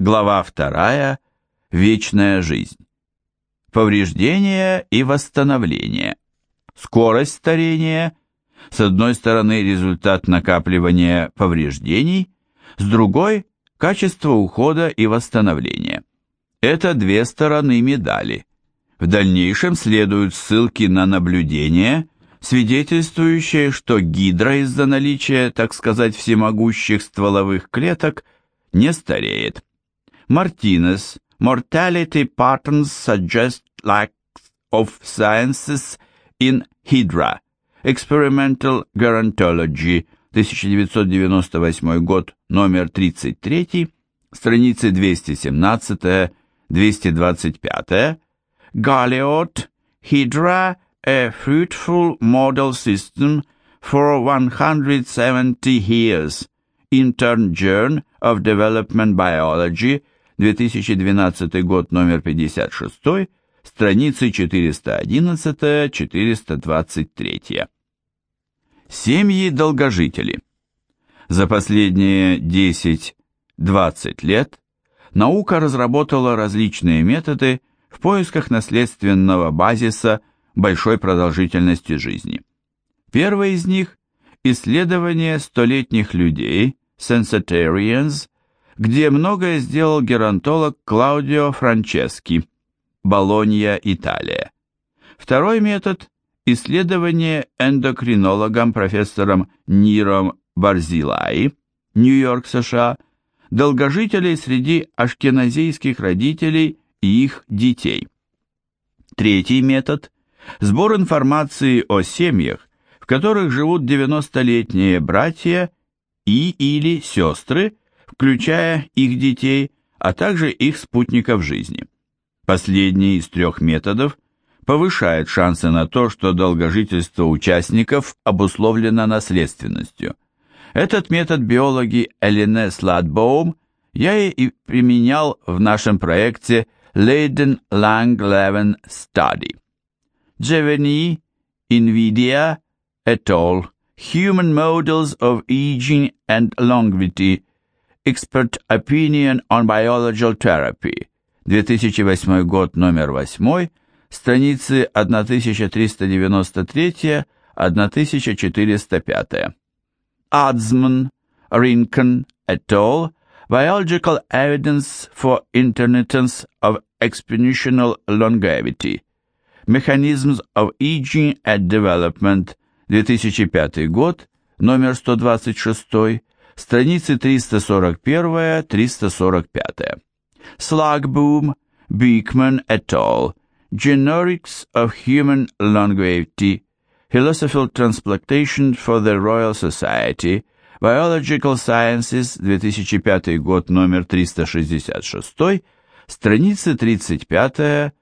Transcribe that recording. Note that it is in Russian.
Глава 2. Вечная жизнь. Повреждение и восстановление. Скорость старения. С одной стороны, результат накапливания повреждений, с другой – качество ухода и восстановления. Это две стороны медали. В дальнейшем следуют ссылки на наблюдения, свидетельствующие, что гидра из-за наличия, так сказать, всемогущих стволовых клеток не стареет. Martinez, mortality patterns suggest lack of sciences in Hydra. Experimental Gerontology, 1998 год, номер 33, страницы 217-225. Galliot, Hydra, a fruitful model system for 170 years. Intern Journal of Development Biology, 2012 год, номер 56, страницы 411-423. Семьи-долгожители. За последние 10-20 лет наука разработала различные методы в поисках наследственного базиса большой продолжительности жизни. Первый из них – исследование столетних людей, Sensitarians, где многое сделал геронтолог Клаудио Франчески, Болонья, Италия. Второй метод – исследование эндокринологом профессором Ниром Барзилай, Нью-Йорк, США, долгожителей среди ашкеназийских родителей и их детей. Третий метод – сбор информации о семьях, в которых живут 90-летние братья и или сестры, включая их детей, а также их спутников жизни. Последний из трех методов повышает шансы на то, что долгожительство участников обусловлено наследственностью. Этот метод биологи Элене Сладбоум я и применял в нашем проекте Leiden Lang Leven Study. Джевени, Nvidia et al. Human Models of Aging and Longevity Expert Opinion on Biological Therapy, 2008 год, номер 8, страницы 1393-1405. Адзман, Ринкон, et al. Biological Evidence for Intermittence of Exponential Longevity. Mechanisms of Aging and Development, 2005 год, номер 126, страницы 341-345. Slugboom, Beekman et al. Generics of Human Longevity, Philosophical Transplantation for the Royal Society, Biological Sciences, 2005 год, номер 366, страницы 35-42.